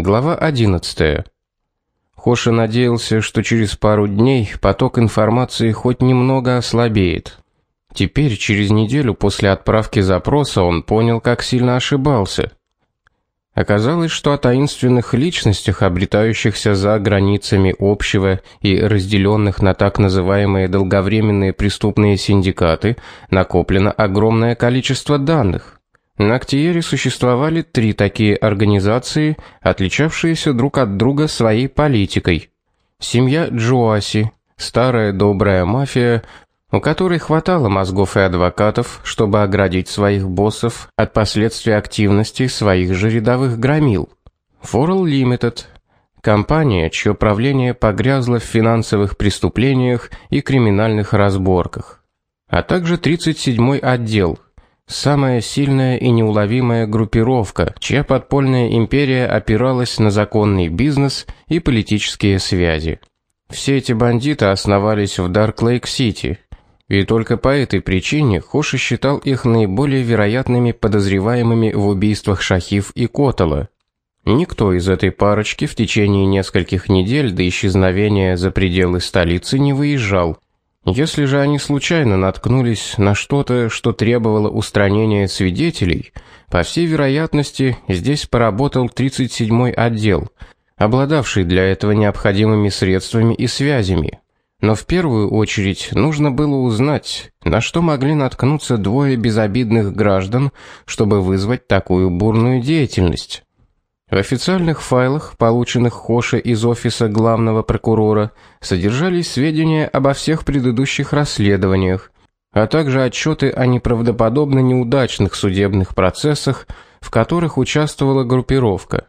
Глава 11. Хоша надеялся, что через пару дней поток информации хоть немного ослабеет. Теперь, через неделю после отправки запроса, он понял, как сильно ошибался. Оказалось, что о таинственных личностях, обретающихся за границами общего и разделенных на так называемые долговременные преступные синдикаты, накоплено огромное количество данных. На Актиере существовали три такие организации, отличавшиеся друг от друга своей политикой. Семья Джоаси, старая добрая мафия, у которой хватало мозгов и адвокатов, чтобы оградить своих боссов от последствий активности своих же рядовых громил. Foral Limited компания, чье правление погрязло в финансовых преступлениях и криминальных разборках, а также 37-й отдел – Самая сильная и неуловимая группировка, чья подпольная империя опиралась на законный бизнес и политические связи. Все эти бандиты обосновались в Дарк-Лейк-Сити, и только по этой причине Хоши считал их наиболее вероятными подозреваемыми в убийствах Шахив и Котала. Никто из этой парочки в течение нескольких недель до исчезновения за пределы столицы не выезжал, если же они случайно наткнулись на что-то, что требовало устранения свидетелей, по всей вероятности, здесь поработал 37-й отдел, обладавший для этого необходимыми средствами и связями. Но в первую очередь нужно было узнать, на что могли наткнуться двое безобидных граждан, чтобы вызвать такую бурную деятельность. В официальных файлах, полученных Хоше из офиса главного прокурора, содержались сведения обо всех предыдущих расследованиях, а также отчеты о неправдоподобно неудачных судебных процессах, в которых участвовала группировка.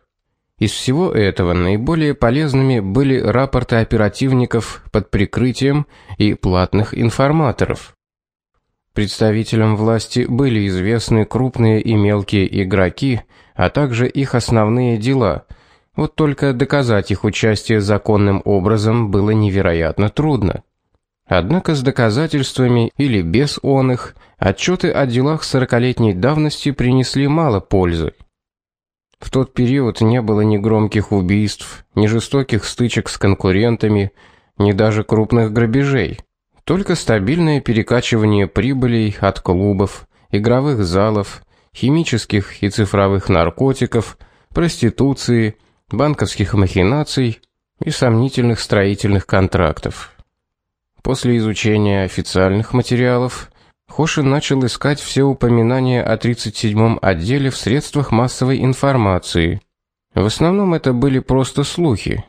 Из всего этого наиболее полезными были рапорты оперативников под прикрытием и платных информаторов. Представителям власти были известны крупные и мелкие игроки, а также их основные дела. Вот только доказать их участие законным образом было невероятно трудно. Однако с доказательствами или без он их отчеты о делах сорокалетней давности принесли мало пользы. В тот период не было ни громких убийств, ни жестоких стычек с конкурентами, ни даже крупных грабежей. Только стабильное перекачивание прибылей от клубов, игровых залов, химических и цифровых наркотиков, проституции, банковских махинаций и сомнительных строительных контрактов. После изучения официальных материалов Хошин начал искать все упоминания о 37-м отделе в средствах массовой информации. В основном это были просто слухи.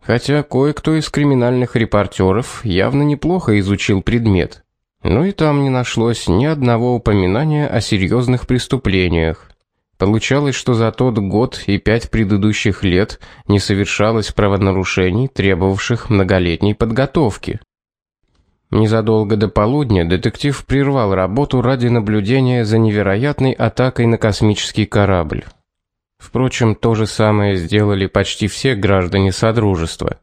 Хотя кое-кто из криминальных репортеров явно неплохо изучил предмет. Но и там не нашлось ни одного упоминания о серьезных преступлениях. Получалось, что за тот год и пять предыдущих лет не совершалось правонарушений, требовавших многолетней подготовки. Незадолго до полудня детектив прервал работу ради наблюдения за невероятной атакой на космический корабль. Впрочем, то же самое сделали почти все граждане содружества.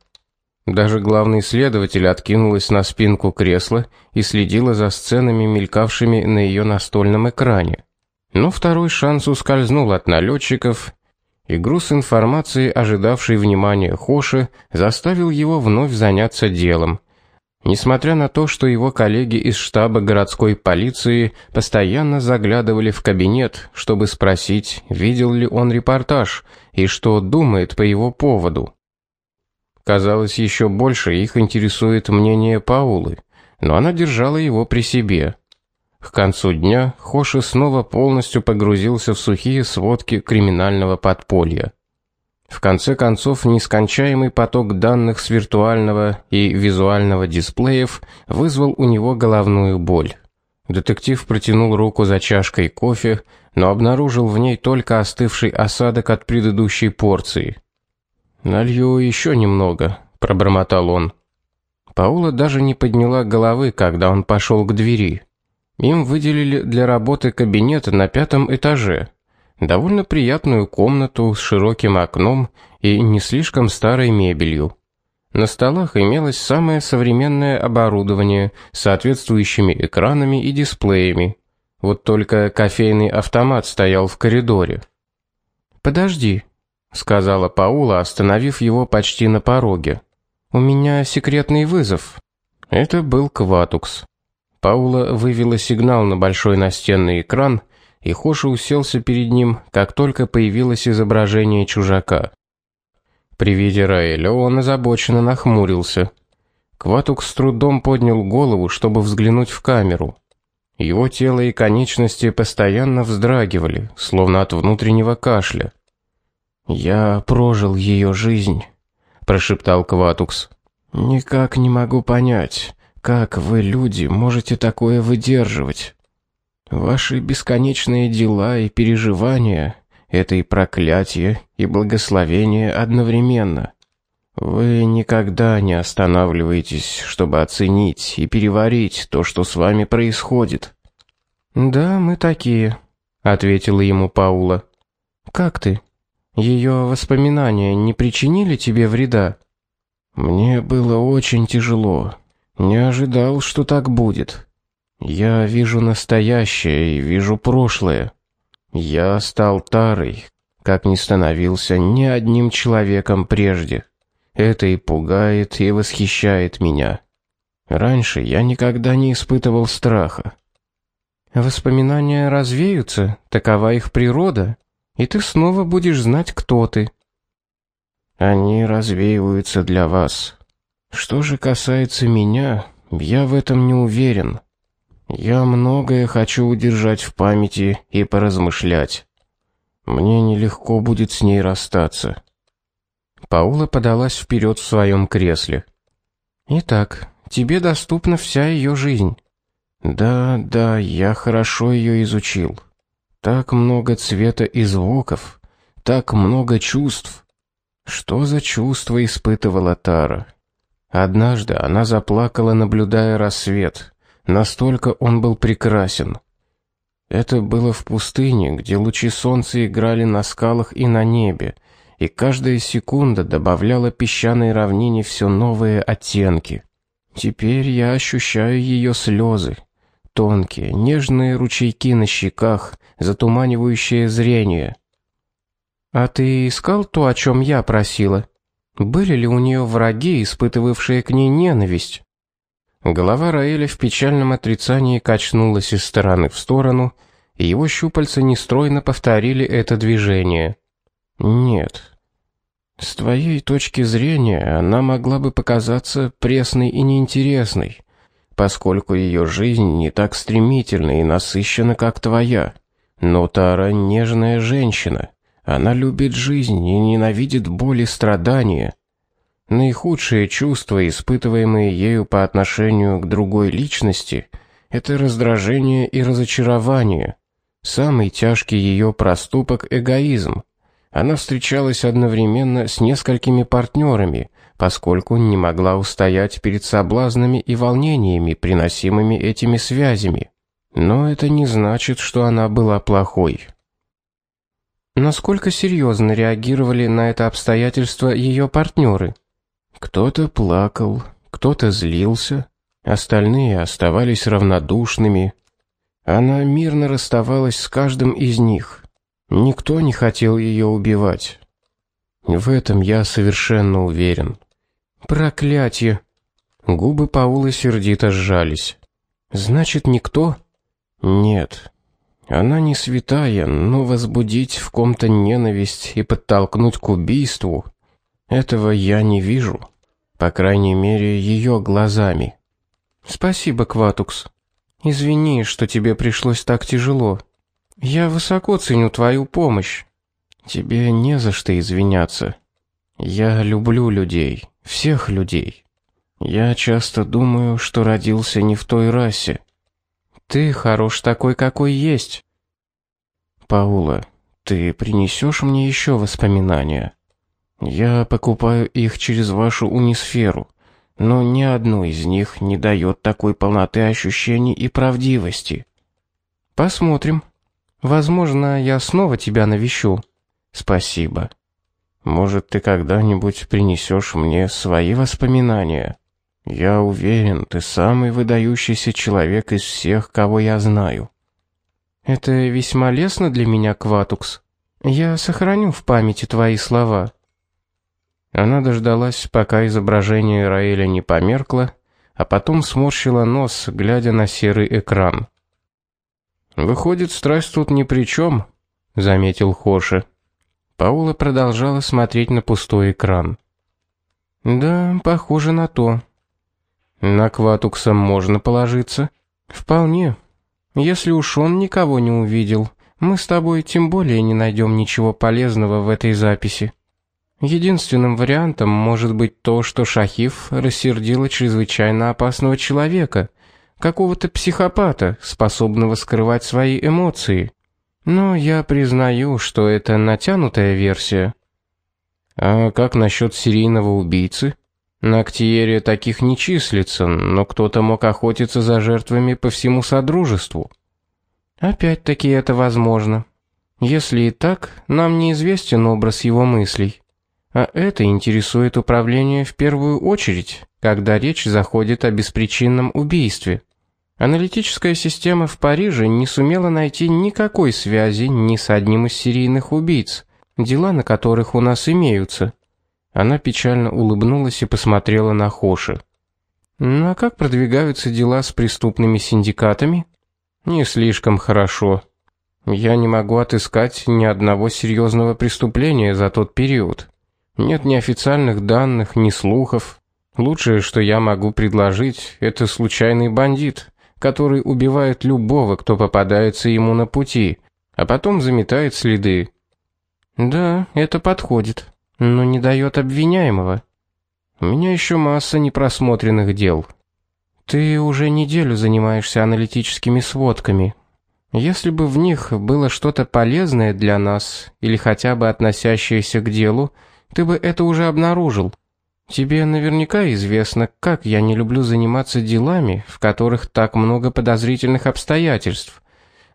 Даже главный следователь откинулась на спинку кресла и следила за сценами, мелькавшими на ее настольном экране. Но второй шанс ускользнул от налетчиков, и груз информации, ожидавший внимания Хоши, заставил его вновь заняться делом. Несмотря на то, что его коллеги из штаба городской полиции постоянно заглядывали в кабинет, чтобы спросить, видел ли он репортаж и что думает по его поводу. Казалось, еще больше их интересует мнение Паулы, но она держала его при себе. К концу дня Хоши снова полностью погрузился в сухие сводки криминального подполья. В конце концов, нескончаемый поток данных с виртуального и визуального дисплеев вызвал у него головную боль. Детектив протянул руку за чашкой кофе, но обнаружил в ней только остывший осадок от предыдущей порции. Налью еще немного, пробормотал он. Паула даже не подняла головы, когда он пошел к двери. Им выделили для работы кабинет на пятом этаже. Довольно приятную комнату с широким окном и не слишком старой мебелью. На столах имелось самое современное оборудование с соответствующими экранами и дисплеями. Вот только кофейный автомат стоял в коридоре. Подожди, сказала Паула, остановив его почти на пороге. У меня секретный вызов. Это был Кватукс. Паула вывела сигнал на большой настенный экран, и Хоша уселся перед ним, как только появилось изображение чужака. При виде Раэля он озабоченно нахмурился. Кватук с трудом поднял голову, чтобы взглянуть в камеру. Его тело и конечности постоянно вздрагивали, словно от внутреннего кашля. «Я прожил ее жизнь», — прошептал Кватукс. «Никак не могу понять, как вы, люди, можете такое выдерживать. Ваши бесконечные дела и переживания — это и проклятие, и благословение одновременно. Вы никогда не останавливаетесь, чтобы оценить и переварить то, что с вами происходит. Да, мы такие, ответила ему Паула. Как ты? Ее воспоминания не причинили тебе вреда? Мне было очень тяжело. Не ожидал, что так будет. Я вижу настоящее и вижу прошлое. Я стал тарой, как не становился ни одним человеком прежде. Это и пугает, и восхищает меня. Раньше я никогда не испытывал страха. Воспоминания развеются, такова их природа, и ты снова будешь знать, кто ты. Они развеиваются для вас. Что же касается меня, я в этом не уверен. Я многое хочу удержать в памяти и поразмышлять. Мне нелегко будет с ней расстаться. Паула подалась вперед в своем кресле. Итак, тебе доступна вся ее жизнь. Да, да, я хорошо ее изучил. Так много цвета и звуков, так много чувств. Что за чувства испытывала Тара? Однажды она заплакала, наблюдая рассвет. Настолько он был прекрасен. Это было в пустыне, где лучи солнца играли на скалах и на небе, и каждая секунда добавляла песчаной равнине все новые оттенки. Теперь я ощущаю ее слезы, тонкие, нежные ручейки на щеках, затуманивающие зрение. А ты искал то, о чем я просила? Были ли у нее враги, испытывавшие к ней ненависть? Голова Раэля в печальном отрицании качнулась из стороны в сторону, и его щупальца нестройно повторили это движение. Нет. С твоей точки зрения, она могла бы показаться пресной и неинтересной, поскольку ее жизнь не так стремительна и насыщена, как твоя. Но Тара нежная женщина. Она любит жизнь и ненавидит боль и страдания. Наихудшие чувства, испытываемые ею по отношению к другой личности, это раздражение и разочарование. Самый тяжкий ее проступок эгоизм. Она встречалась одновременно с несколькими партнерами, поскольку не могла устоять перед соблазнами и волнениями, приносимыми этими связями. Но это не значит, что она была плохой. Насколько серьезно реагировали на это обстоятельство ее партнеры? Кто-то плакал, кто-то злился, остальные оставались равнодушными. Она мирно расставалась с каждым из них. Никто не хотел ее убивать. В этом я совершенно уверен. Проклятие. Губы Паулы сердито сжались. Значит, никто? Нет. Она не святая, но возбудить в ком-то ненависть и подтолкнуть к убийству этого я не вижу. По крайней мере, ее глазами. Спасибо, Кватукс. Извини, что тебе пришлось так тяжело. Я высоко ценю твою помощь. Тебе не за что извиняться. Я люблю людей, всех людей. Я часто думаю, что родился не в той расе. Ты хорош такой, какой есть. Паула, ты принесешь мне еще воспоминания? Я покупаю их через вашу унисферу, но ни одно из них не дает такой полноты ощущений и правдивости. Посмотрим. Возможно, я снова тебя навещу. Спасибо. Может, ты когда-нибудь принесешь мне свои воспоминания? Я уверен, ты самый выдающийся человек из всех, кого я знаю. Это весьма лестно для меня, Кватукс. Я сохраню в памяти твои слова. Она дождалась, пока изображение Раэля не померкло, а потом сморщила нос, глядя на серый экран. Выходит, страсть тут ни при чем, заметил Хоши. Паула продолжала смотреть на пустой экран. Да, похоже на то. На Кватукса можно положиться. Вполне. Если уж он никого не увидел, мы с тобой тем более не найдем ничего полезного в этой записи. Единственным вариантом может быть то, что Шахиф рассердила чрезвычайно опасного человека, какого-то психопата, способного скрывать свои эмоции. Но я признаю, что это натянутая версия. А как насчет серийного убийцы? На Актиере таких не числится, но кто-то мог охотиться за жертвами по всему содружеству. Опять-таки это возможно. Если и так, нам неизвестен образ его мыслей. А это интересует управление в первую очередь, когда речь заходит о беспричинном убийстве. Аналитическая система в Париже не сумела найти никакой связи ни с одним из серийных убийц, дела на которых у нас имеются. Она печально улыбнулась и посмотрела на Хоши. Ну а как продвигаются дела с преступными синдикатами? Не слишком хорошо. Я не могу отыскать ни одного серьезного преступления за тот период. Нет ни официальных данных, ни слухов. Лучшее, что я могу предложить, это случайный бандит, который убивает любого, кто попадается ему на пути, а потом заметает следы. Да, это подходит, но не дает обвиняемого. У меня еще масса непросмотренных дел. Ты уже неделю занимаешься аналитическими сводками. Если бы в них было что-то полезное для нас или хотя бы относящееся к делу, ты бы это уже обнаружил. Тебе наверняка известно, как я не люблю заниматься делами, в которых так много подозрительных обстоятельств.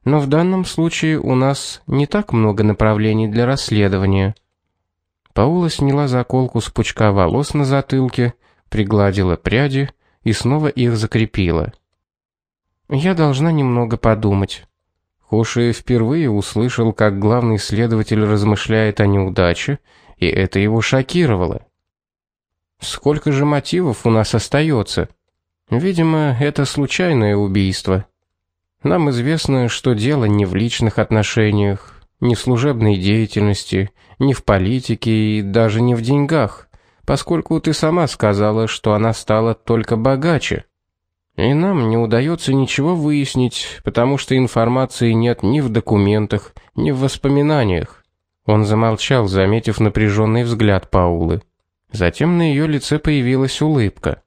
Но в данном случае у нас не так много направлений для расследования. Паула сняла заколку с пучка волос на затылке, пригладила пряди и снова их закрепила. Я должна немного подумать. Хоши впервые услышал, как главный следователь размышляет о неудаче и это его шокировало. Сколько же мотивов у нас остается? Видимо, это случайное убийство. Нам известно, что дело не в личных отношениях, не в служебной деятельности, не в политике и даже не в деньгах, поскольку ты сама сказала, что она стала только богаче. И нам не удается ничего выяснить, потому что информации нет ни в документах, ни в воспоминаниях. Он замолчал, заметив напряженный взгляд Паулы. Затем на ее лице появилась улыбка.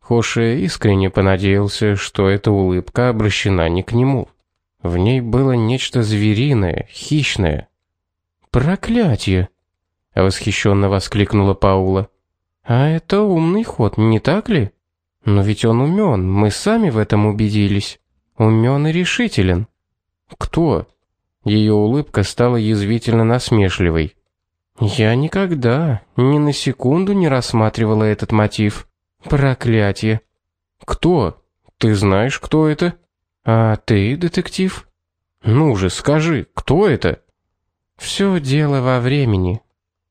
Хоше искренне понадеялся, что эта улыбка обращена не к нему. В ней было нечто звериное, хищное. «Проклятие!» — восхищенно воскликнула Паула. «А это умный ход, не так ли? Но ведь он умен, мы сами в этом убедились. Умен и решителен». «Кто?» Ее улыбка стала язвительно насмешливой. Я никогда, ни на секунду не рассматривала этот мотив. Проклятие. Кто? Ты знаешь, кто это? А ты, детектив? Ну же, скажи, кто это? Все дело во времени.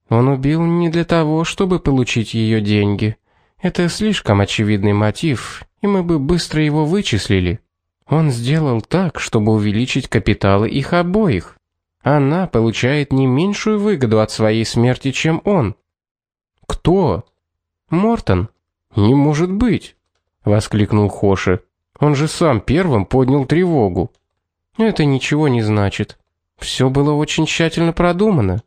Он убил не для того, чтобы получить ее деньги. Это слишком очевидный мотив, и мы бы быстро его вычислили. Он сделал так, чтобы увеличить капиталы их обоих. Она получает не меньшую выгоду от своей смерти, чем он. Кто? Мортон. Не может быть, воскликнул Хоши. Он же сам первым поднял тревогу. Это ничего не значит. Все было очень тщательно продумано.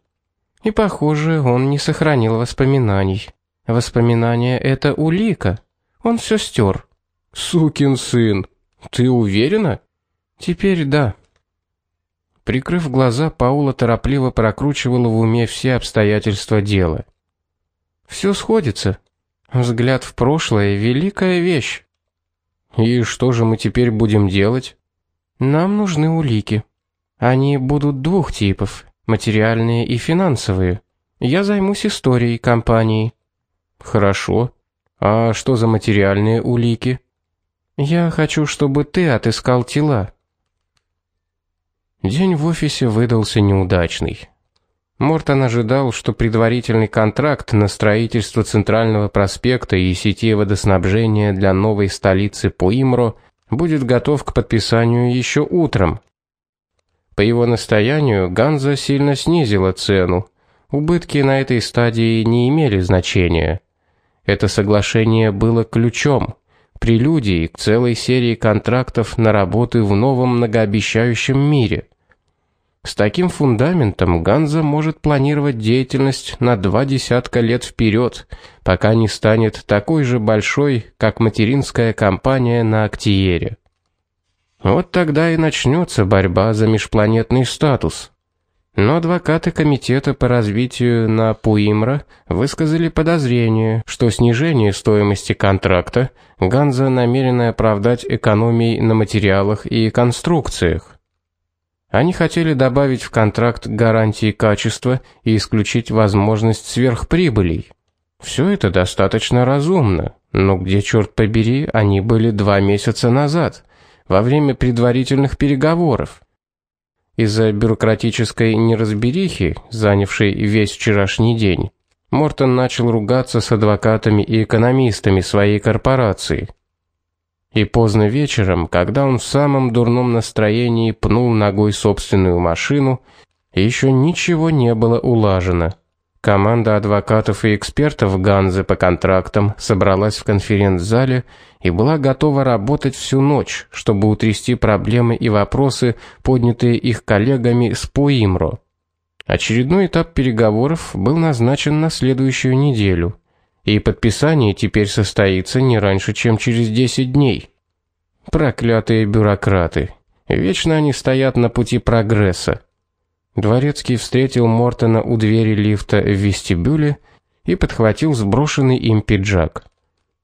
И похоже, он не сохранил воспоминаний. Воспоминания это улика. Он все стер. Сукин сын, ты уверена? Теперь да. Прикрыв глаза, Паула торопливо прокручивала в уме все обстоятельства дела. Все сходится. Взгляд в прошлое великая вещь. И что же мы теперь будем делать? Нам нужны улики. Они будут двух типов: материальные и финансовые. Я займусь историей компании. Хорошо. А что за материальные улики? Я хочу, чтобы ты отыскал тела. День в офисе выдался неудачный. Мортон ожидал, что предварительный контракт на строительство центрального проспекта и сети водоснабжения для новой столицы Пуимро будет готов к подписанию еще утром. По его настоянию Ганза сильно снизила цену. Убытки на этой стадии не имели значения. Это соглашение было ключом, прелюдией к целой серии контрактов на работы в новом многообещающем мире – с таким фундаментом Ганза может планировать деятельность на два десятка лет вперед, пока не станет такой же большой, как материнская компания на Актиере. Вот тогда и начнется борьба за межпланетный статус. Но адвокаты комитета по развитию на Пуимра высказали подозрение, что снижение стоимости контракта Ганза намерена оправдать экономией на материалах и конструкциях. Они хотели добавить в контракт гарантии качества и исключить возможность сверхприбылей. Все это достаточно разумно, но где черт побери они были два месяца назад, во время предварительных переговоров? Из-за бюрократической неразберихи, занявшей весь вчерашний день, Мортон начал ругаться с адвокатами и экономистами своей корпорации. И поздно вечером, когда он в самом дурном настроении пнул ногой собственную машину, еще ничего не было улажено. Команда адвокатов и экспертов Ганзы по контрактам собралась в конференц-зале и была готова работать всю ночь, чтобы утрясти проблемы и вопросы, поднятые их коллегами с Поимро. Очередной этап переговоров был назначен на следующую неделю и подписание теперь состоится не раньше, чем через 10 дней. Проклятые бюрократы. Вечно они стоят на пути прогресса. Дворецкий встретил Мортона у двери лифта в вестибюле и подхватил сброшенный им пиджак.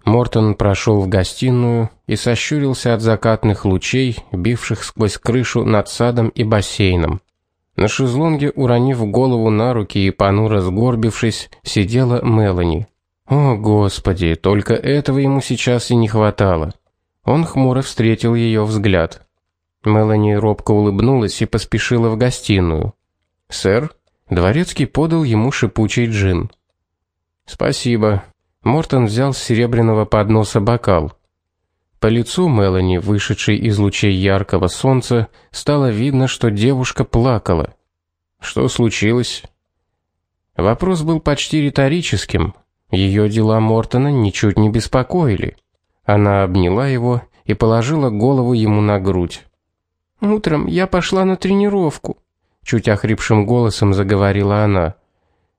Мортон прошел в гостиную и сощурился от закатных лучей, бивших сквозь крышу над садом и бассейном. На шезлонге, уронив голову на руки и понуро сгорбившись, сидела Мелани. О, господи, только этого ему сейчас и не хватало. Он хмуро встретил ее взгляд. Мелани робко улыбнулась и поспешила в гостиную. "Сэр", дворецкий подал ему шипучий джин. "Спасибо". Мортон взял с серебряного подноса бокал. По лицу Мелани, вышедшей из лучей яркого солнца, стало видно, что девушка плакала. Что случилось? Вопрос был почти риторическим, ее дела Мортона ничуть не беспокоили. Она обняла его и положила голову ему на грудь. Утром я пошла на тренировку, чуть охрипшим голосом заговорила она.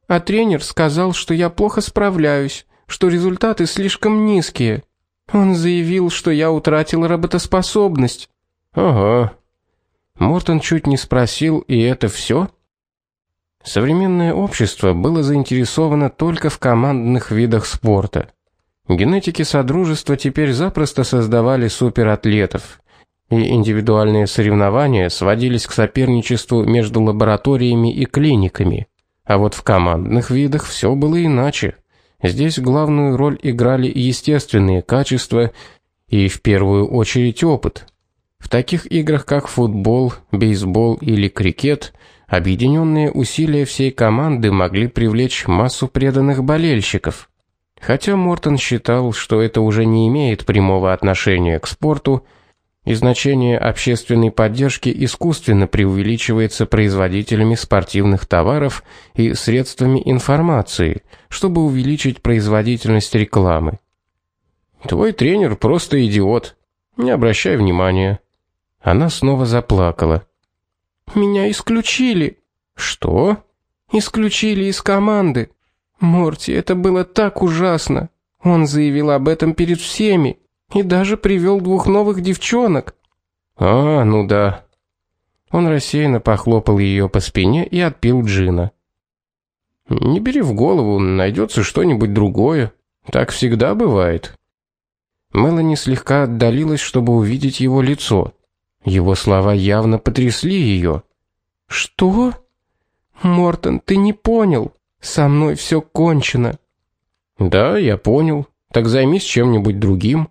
А тренер сказал, что я плохо справляюсь, что результаты слишком низкие. Он заявил, что я утратила работоспособность. Ага. Мортон чуть не спросил, и это все? Современное общество было заинтересовано только в командных видах спорта. Генетики содружества теперь запросто создавали суператлетов, и индивидуальные соревнования сводились к соперничеству между лабораториями и клиниками. А вот в командных видах все было иначе. Здесь главную роль играли естественные качества и в первую очередь опыт. В таких играх, как футбол, бейсбол или крикет, Объединенные усилия всей команды могли привлечь массу преданных болельщиков. Хотя Мортон считал, что это уже не имеет прямого отношения к спорту, и значение общественной поддержки искусственно преувеличивается производителями спортивных товаров и средствами информации, чтобы увеличить производительность рекламы. Твой тренер просто идиот. Не обращай внимания. Она снова заплакала. Меня исключили. Что? Исключили из команды. Морти, это было так ужасно. Он заявил об этом перед всеми и даже привел двух новых девчонок. А, ну да. Он рассеянно похлопал ее по спине и отпил джина. Не бери в голову, найдется что-нибудь другое. Так всегда бывает. Мелани слегка отдалилась, чтобы увидеть его лицо. Его слова явно потрясли ее. Что? Мортон, ты не понял. Со мной все кончено. Да, я понял. Так займись чем-нибудь другим.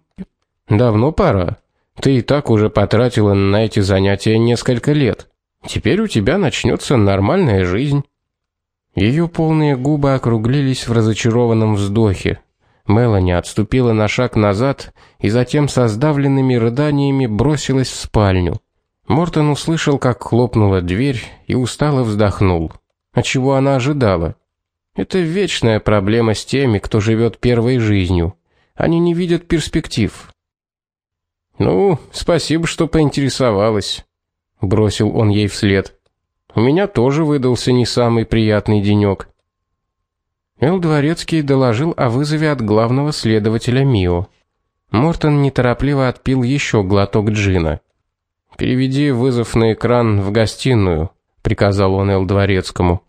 Давно пора. Ты и так уже потратила на эти занятия несколько лет. Теперь у тебя начнется нормальная жизнь. Ее полные губы округлились в разочарованном вздохе. Мелани отступила на шаг назад и затем со сдавленными рыданиями бросилась в спальню. Мортон услышал, как хлопнула дверь и устало вздохнул. А чего она ожидала? Это вечная проблема с теми, кто живет первой жизнью. Они не видят перспектив. Ну, спасибо, что поинтересовалась, бросил он ей вслед. У меня тоже выдался не самый приятный денек. Эл Дворецкий доложил о вызове от главного следователя Мио. Мортон неторопливо отпил еще глоток джина. Переведи вызов на экран в гостиную, приказал он Эл Дворецкому.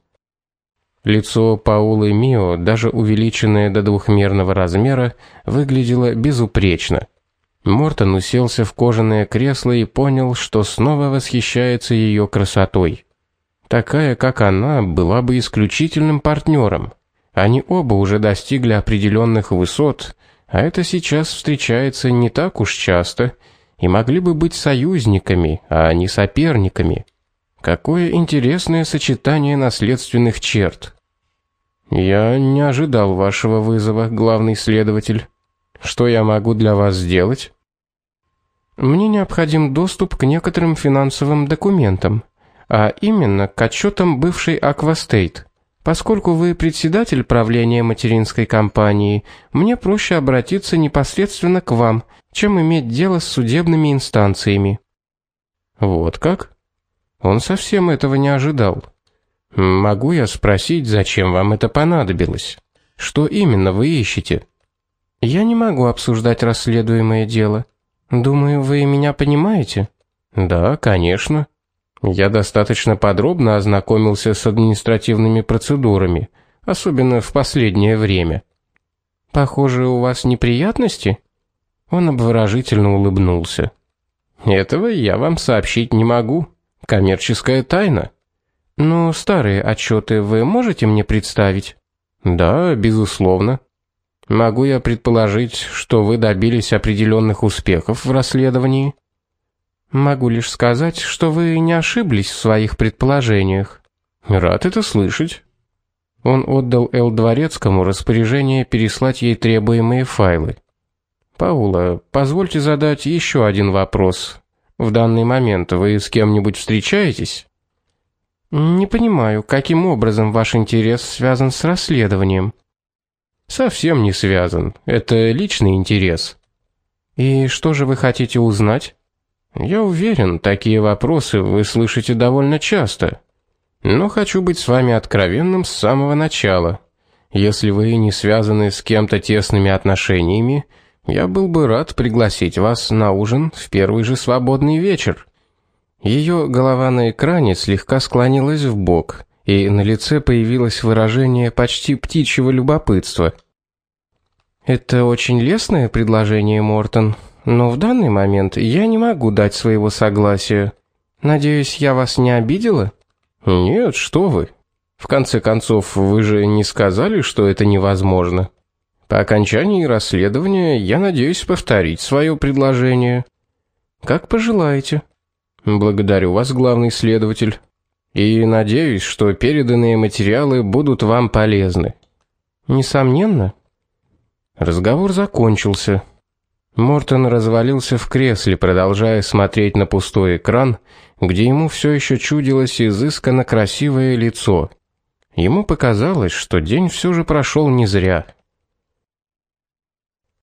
Лицо Паулы Мио, даже увеличенное до двухмерного размера, выглядело безупречно. Мортон уселся в кожаное кресло и понял, что снова восхищается ее красотой. Такая, как она, была бы исключительным партнером. Они оба уже достигли определенных высот, а это сейчас встречается не так уж часто, и могли бы быть союзниками, а не соперниками. Какое интересное сочетание наследственных черт. Я не ожидал вашего вызова, главный следователь. Что я могу для вас сделать? Мне необходим доступ к некоторым финансовым документам, а именно к отчетам бывшей Аквастейт. Поскольку вы председатель правления материнской компании, мне проще обратиться непосредственно к вам, чем иметь дело с судебными инстанциями. Вот как? Он совсем этого не ожидал. Могу я спросить, зачем вам это понадобилось? Что именно вы ищете? Я не могу обсуждать расследуемое дело. Думаю, вы меня понимаете? Да, конечно. Я достаточно подробно ознакомился с административными процедурами, особенно в последнее время. Похоже, у вас неприятности? Он обворожительно улыбнулся. Этого я вам сообщить не могу. Коммерческая тайна. Но старые отчеты вы можете мне представить? Да, безусловно. Могу я предположить, что вы добились определенных успехов в расследовании? Могу лишь сказать, что вы не ошиблись в своих предположениях. Рад это слышать. Он отдал Эл Дворецкому распоряжение переслать ей требуемые файлы. Паула, позвольте задать еще один вопрос. В данный момент вы с кем-нибудь встречаетесь? Не понимаю, каким образом ваш интерес связан с расследованием? Совсем не связан. Это личный интерес. И что же вы хотите узнать? Я уверен, такие вопросы вы слышите довольно часто. Но хочу быть с вами откровенным с самого начала. Если вы не связаны с кем-то тесными отношениями, я был бы рад пригласить вас на ужин в первый же свободный вечер. Ее голова на экране слегка склонилась в бок, и на лице появилось выражение почти птичьего любопытства. Это очень лестное предложение, Мортон, но в данный момент я не могу дать своего согласия. Надеюсь, я вас не обидела? Нет, что вы? В конце концов, вы же не сказали, что это невозможно. По окончании расследования я надеюсь повторить свое предложение. Как пожелаете. Благодарю вас, главный следователь. И надеюсь, что переданные материалы будут вам полезны. Несомненно. Разговор закончился. Мортон развалился в кресле, продолжая смотреть на пустой экран, где ему все еще чудилось изысканно красивое лицо. Ему показалось, что день все же прошел не зря.